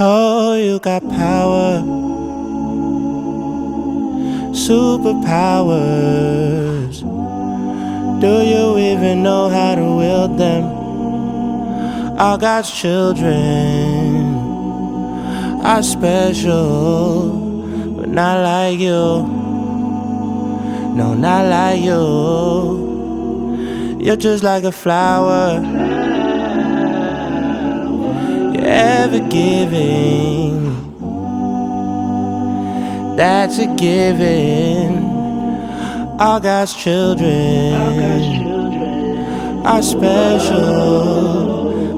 Oh, you got power, superpowers. Do you even know how to wield them? All God's children are special, but not like you. No, not like you. You're just like a flower. Ever giving. That's a given. All God's children are special,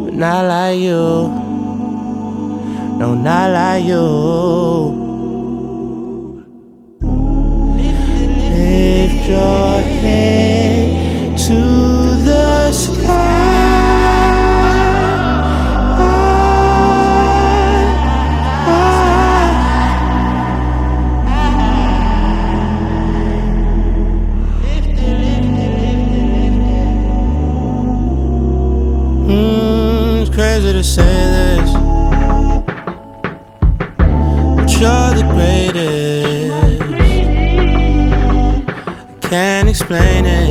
but not like you. No, not like you. Mm, it's crazy to say this, but you're the greatest. I Can't explain it.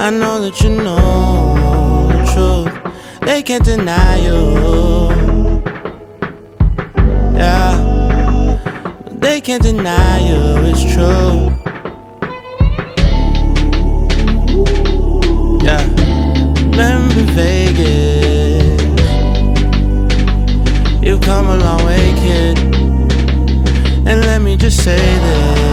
I know that you know the truth. They can't deny you. Yeah, they can't deny you. It's true. Yeah, remember Vegas. You've come a long way, kid. And let me just say this.